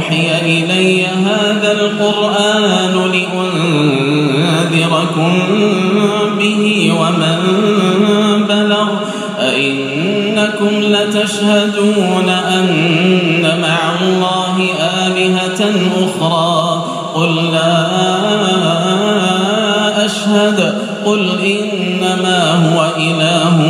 وأوحي إلي هذا القرآن لأنذركم به ومن بلغ أئنكم لتشهدون أن مع الله آلهة أخرى قل لا أشهد قل إنما هو إله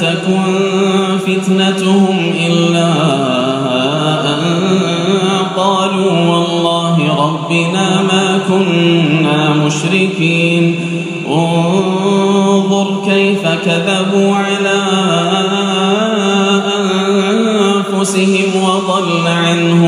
تكن فتنتهم إلا أن قالوا والله ربنا ما كنا مشركين. انظر كيف كذبوا على أنفسهم وضل عنهم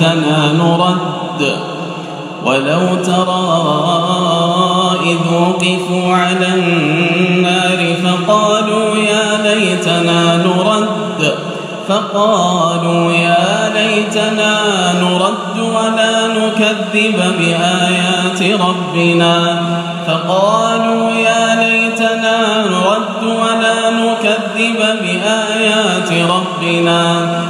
ليتنا نرد. ولو ترى إذ وقفوا على النار فقالوا يا ليتنا نرد. فقالوا يا ليتنا نرد ولا نكذب بآيات ربنا. فقالوا يا ليتنا نرد ولا نكذب بآيات ربنا.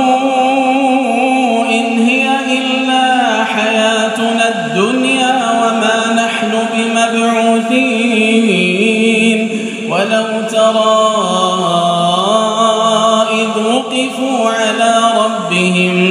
وقفوا على ربهم.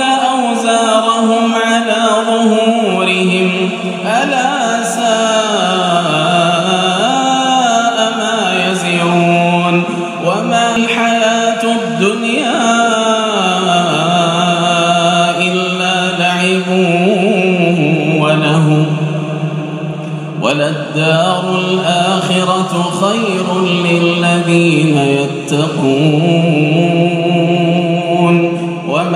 أوزارهم على ظهورهم. ألا ساء ما يزرون. وما الحياة الدنيا إلا لعب وله وللدار الآخرة خير للذين يتقون.